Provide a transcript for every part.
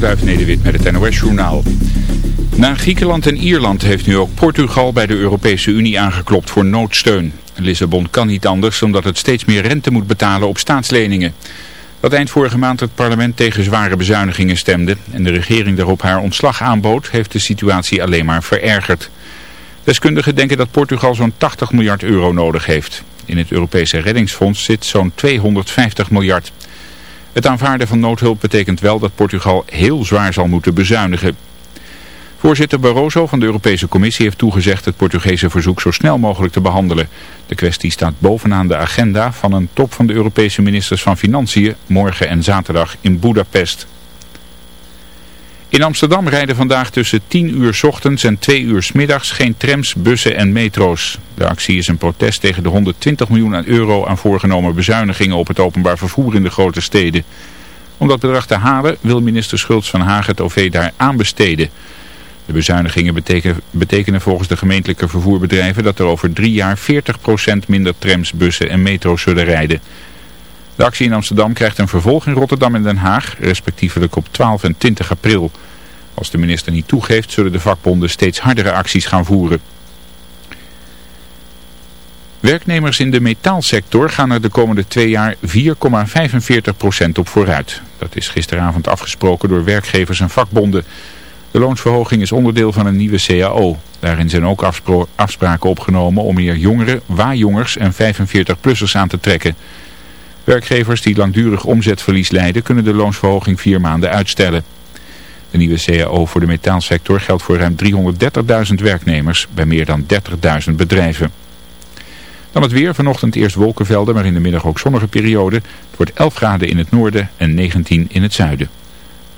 Onderduif Nederwit met het NOS-journaal. Na Griekenland en Ierland heeft nu ook Portugal bij de Europese Unie aangeklopt voor noodsteun. Lissabon kan niet anders omdat het steeds meer rente moet betalen op staatsleningen. Dat eind vorige maand het parlement tegen zware bezuinigingen stemde en de regering daarop haar ontslag aanbood, heeft de situatie alleen maar verergerd. Deskundigen denken dat Portugal zo'n 80 miljard euro nodig heeft. In het Europese reddingsfonds zit zo'n 250 miljard. Het aanvaarden van noodhulp betekent wel dat Portugal heel zwaar zal moeten bezuinigen. Voorzitter Barroso van de Europese Commissie heeft toegezegd het Portugese verzoek zo snel mogelijk te behandelen. De kwestie staat bovenaan de agenda van een top van de Europese ministers van Financiën morgen en zaterdag in Budapest. In Amsterdam rijden vandaag tussen 10 uur s ochtends en 2 uur s middags geen trams, bussen en metro's. De actie is een protest tegen de 120 miljoen euro aan voorgenomen bezuinigingen op het openbaar vervoer in de grote steden. Om dat bedrag te halen wil minister Schultz van Hagen het OV daar aanbesteden. De bezuinigingen betekenen, betekenen volgens de gemeentelijke vervoerbedrijven dat er over drie jaar 40% minder trams, bussen en metro's zullen rijden. De actie in Amsterdam krijgt een vervolg in Rotterdam en Den Haag, respectievelijk op 12 en 20 april. Als de minister niet toegeeft, zullen de vakbonden steeds hardere acties gaan voeren. Werknemers in de metaalsector gaan er de komende twee jaar 4,45% op vooruit. Dat is gisteravond afgesproken door werkgevers en vakbonden. De loonsverhoging is onderdeel van een nieuwe CAO. Daarin zijn ook afspraken opgenomen om meer jongeren, waarjongers en 45-plussers aan te trekken. Werkgevers die langdurig omzetverlies lijden kunnen de loonsverhoging vier maanden uitstellen. De nieuwe CAO voor de metaalsector geldt voor ruim 330.000 werknemers bij meer dan 30.000 bedrijven. Dan het weer. Vanochtend eerst wolkenvelden, maar in de middag ook zonnige periode. Het wordt 11 graden in het noorden en 19 in het zuiden.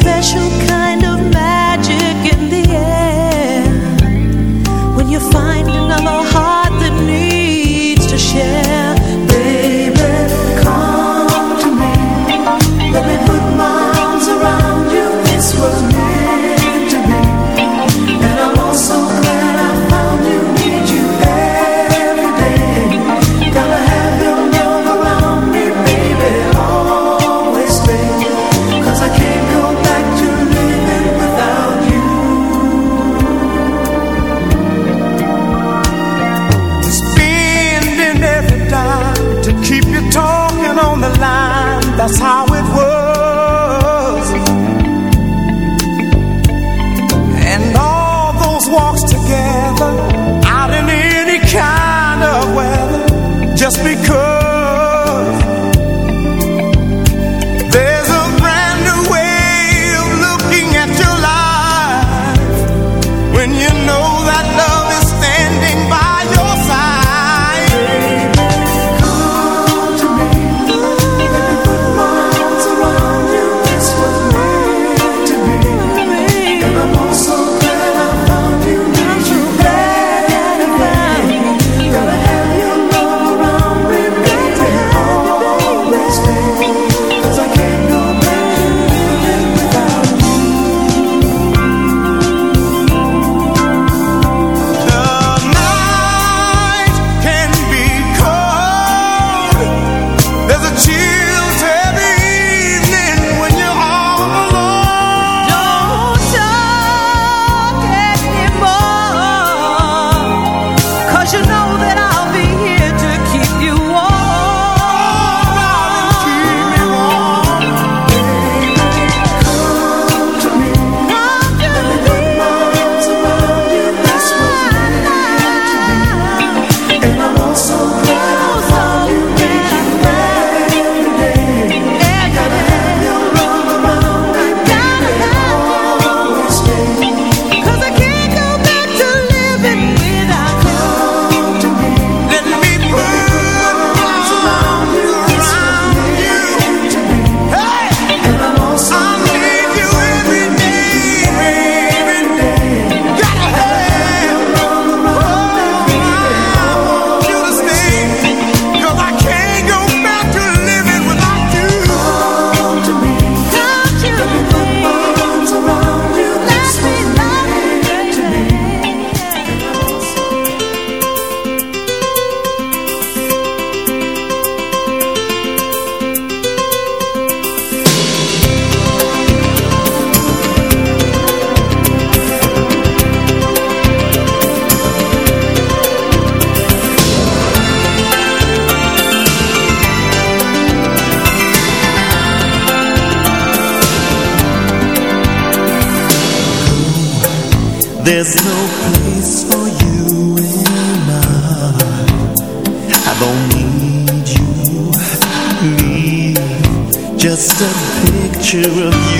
special There's no place for you in my heart I don't need you, me. just a picture of you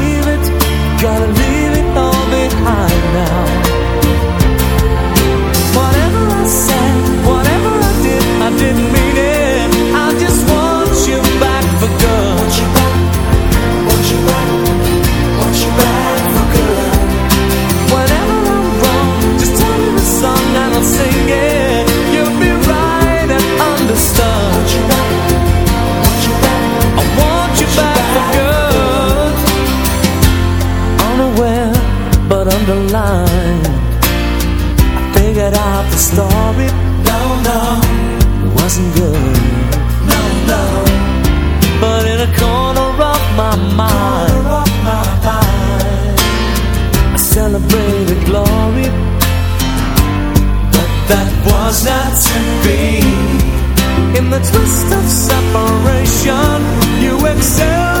Gotta leave it all behind now. not to be. In the twist of separation, you excel.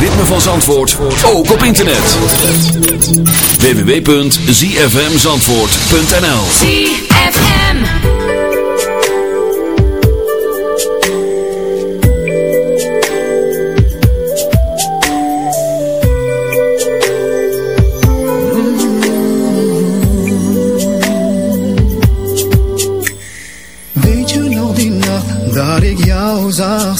ritme van Zandvoort ook op internet. www.zfmzandvoort.nl ZFM Weet je nog die nacht dat ik jou zag?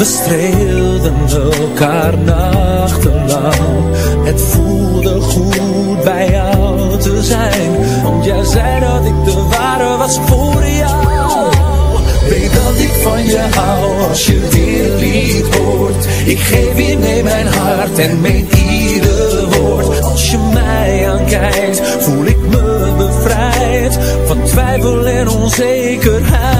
We streelden elkaar nachtenlang. Het voelde goed bij jou te zijn. Want jij zei dat ik de ware was voor jou. Weet dat ik van je hou als je weer niet hoort. Ik geef je mee mijn hart en mijn ieder woord. Als je mij aankijkt, voel ik me bevrijd van twijfel en onzekerheid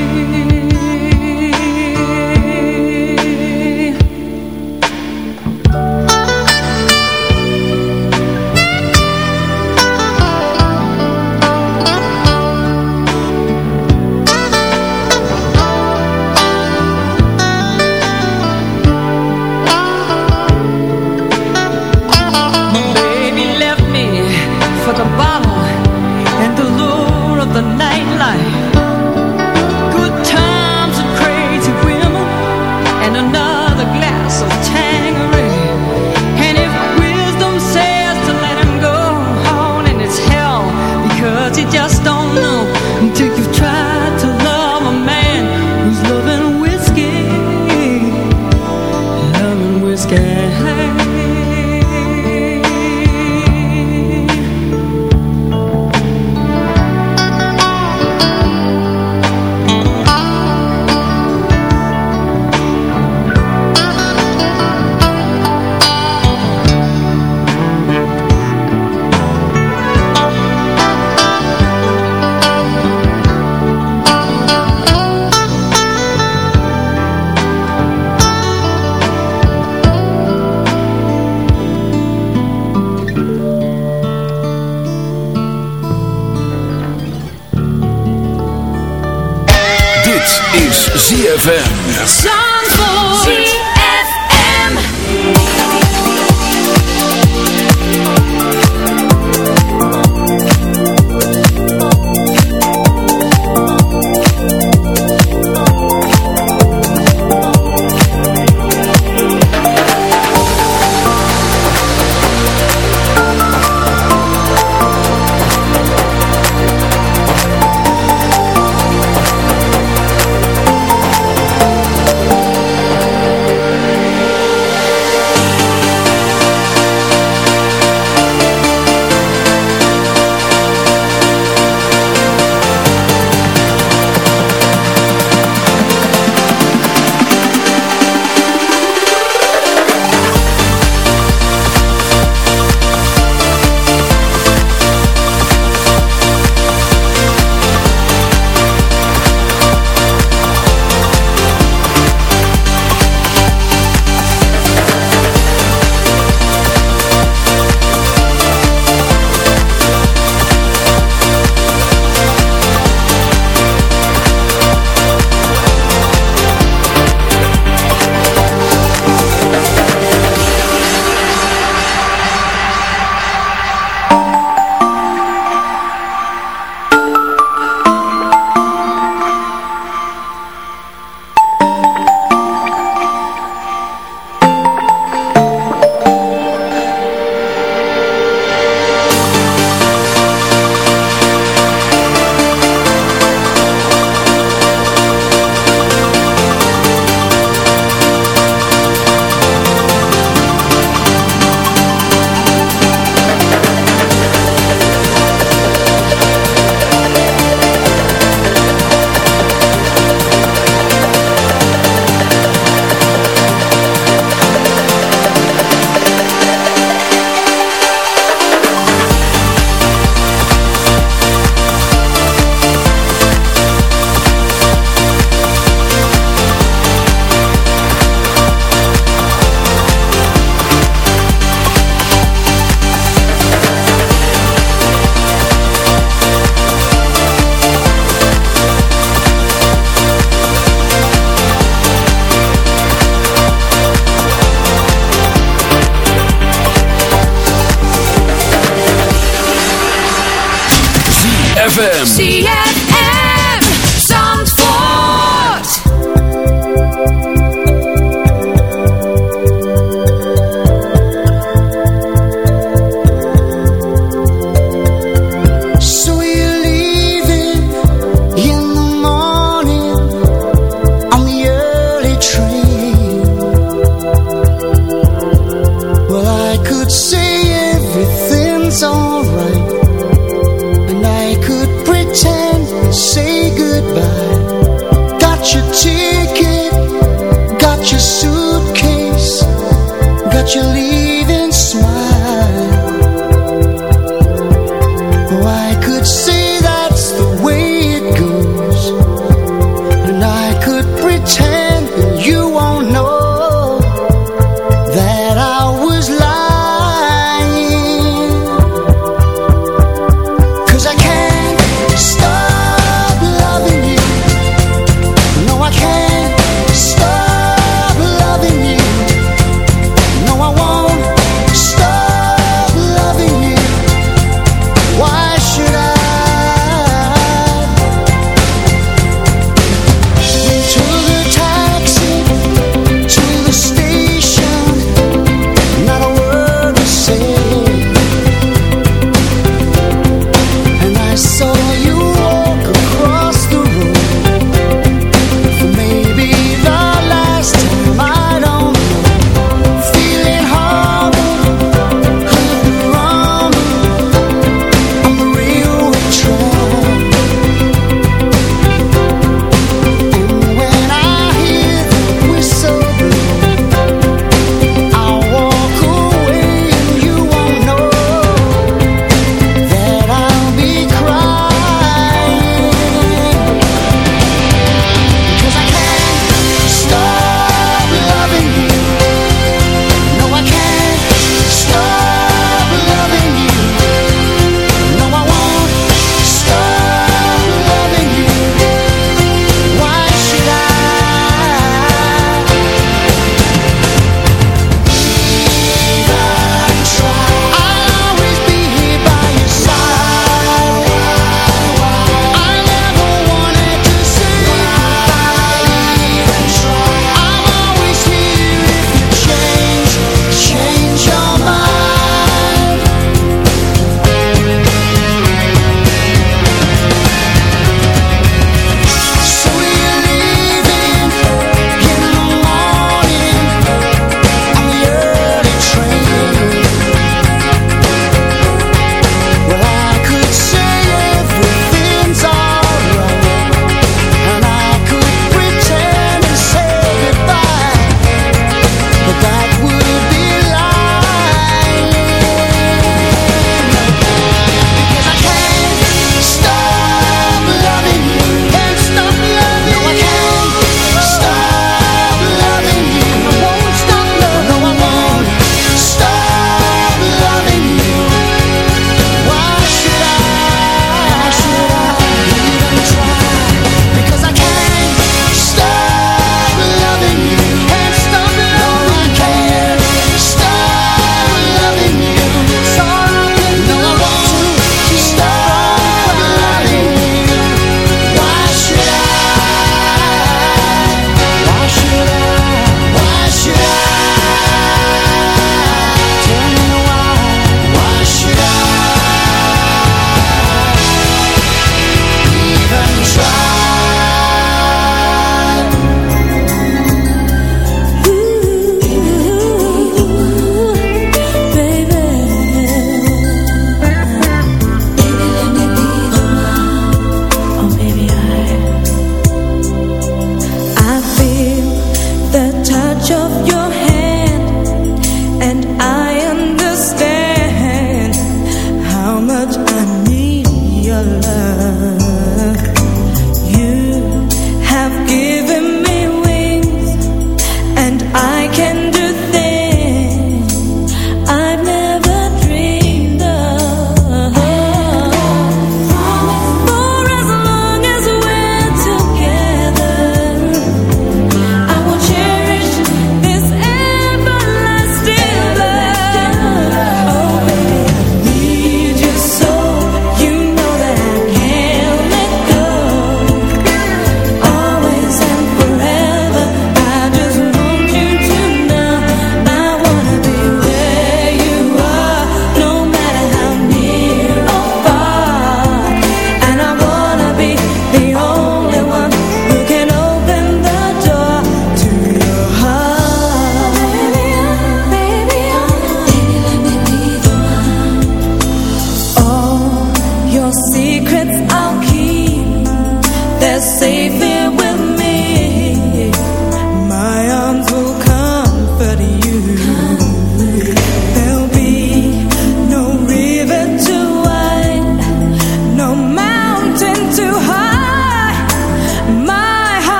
ZFM.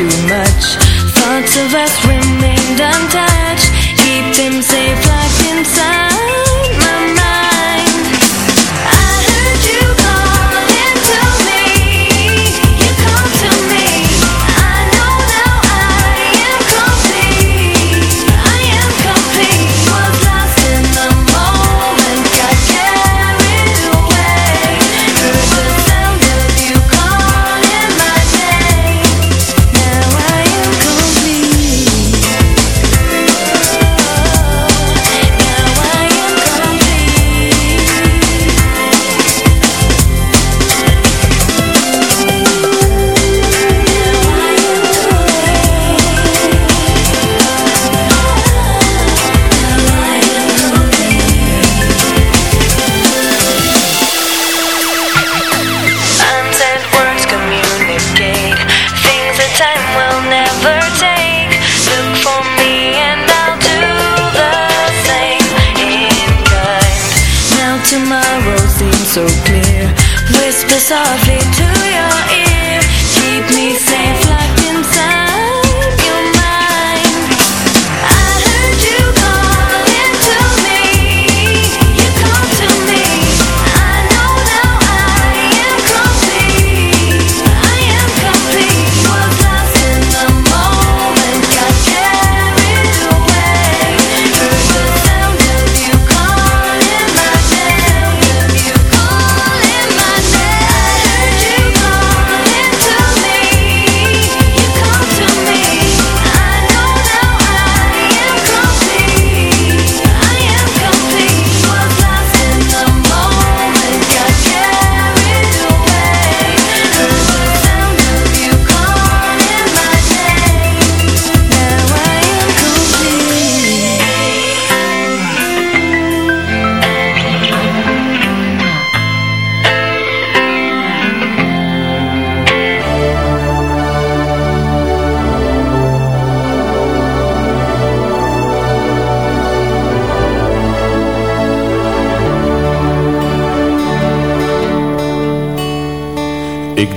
too much. Thoughts of us remained untouched. Keep them safe locked inside.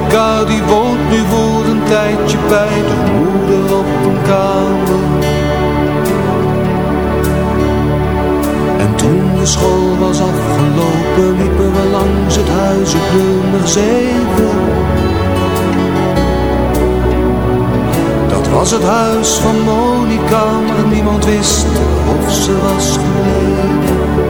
Monica die woont nu voor een tijdje bij de moeder op een kamer. En toen de school was afgelopen liepen we langs het huis op nummer. Dat was het huis van Monica, maar niemand wist of ze was gebleven.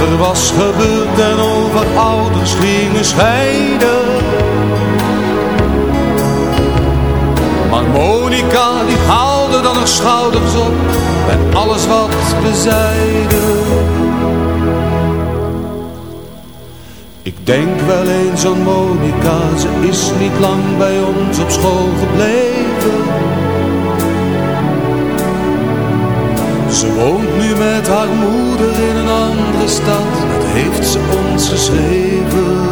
er was gebeurd en over ouders gingen scheiden. Maar Monica die haalde dan haar schouders op bij alles wat we zeiden. Ik denk wel eens aan Monica, ze is niet lang bij ons op school gebleven. Ze woont nu met haar moeder in stad, dat heeft ze ons geschreven.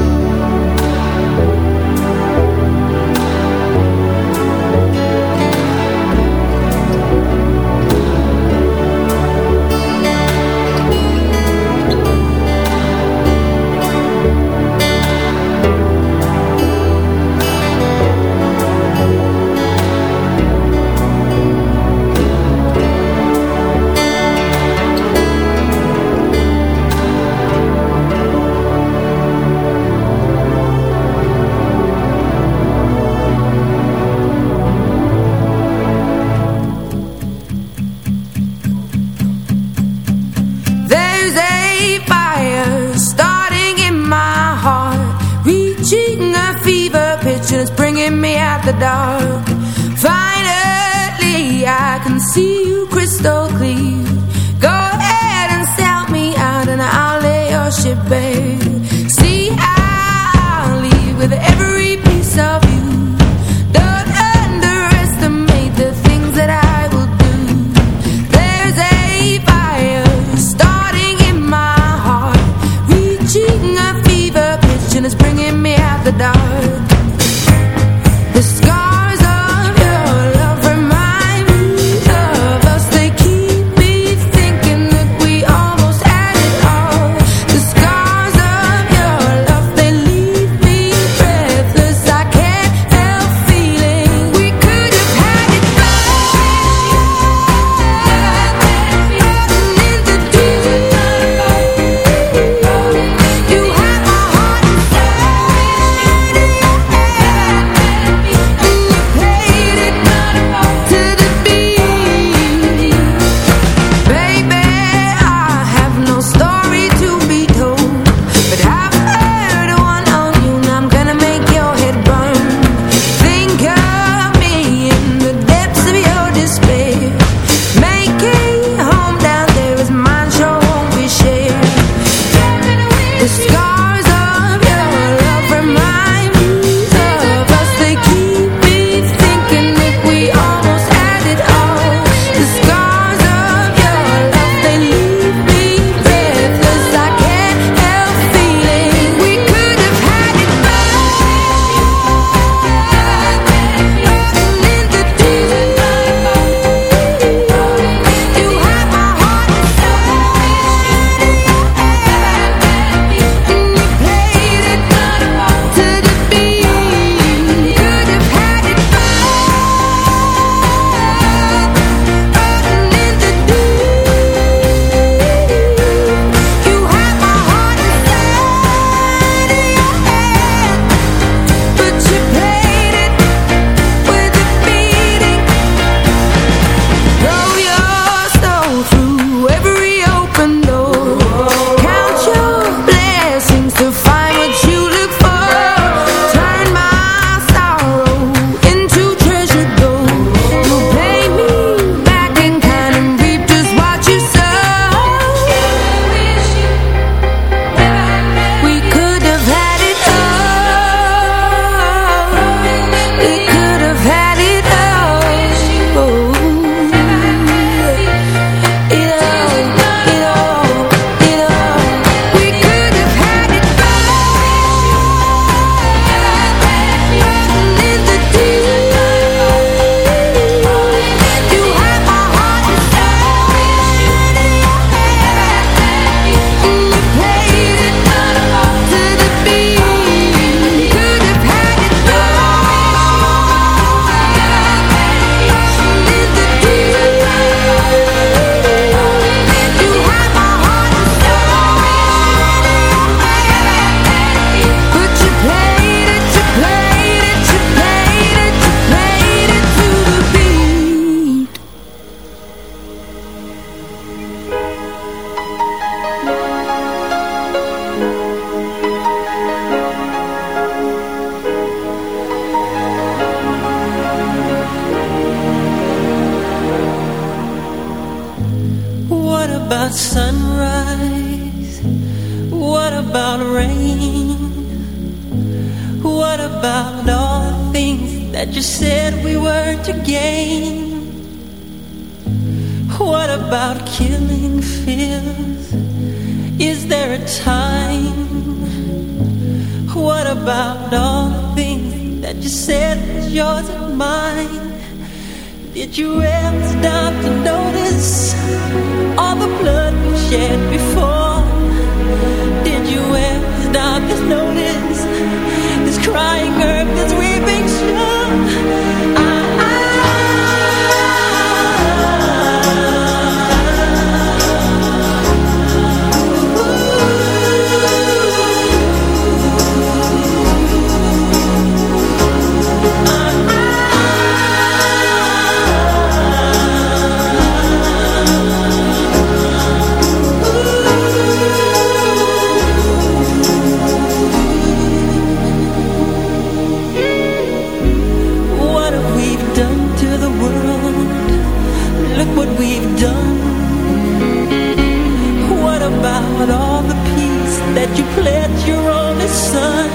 sun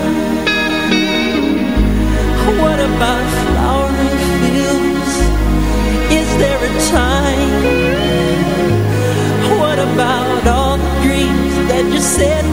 What about flowering fields? Is there a time? What about all the dreams that you said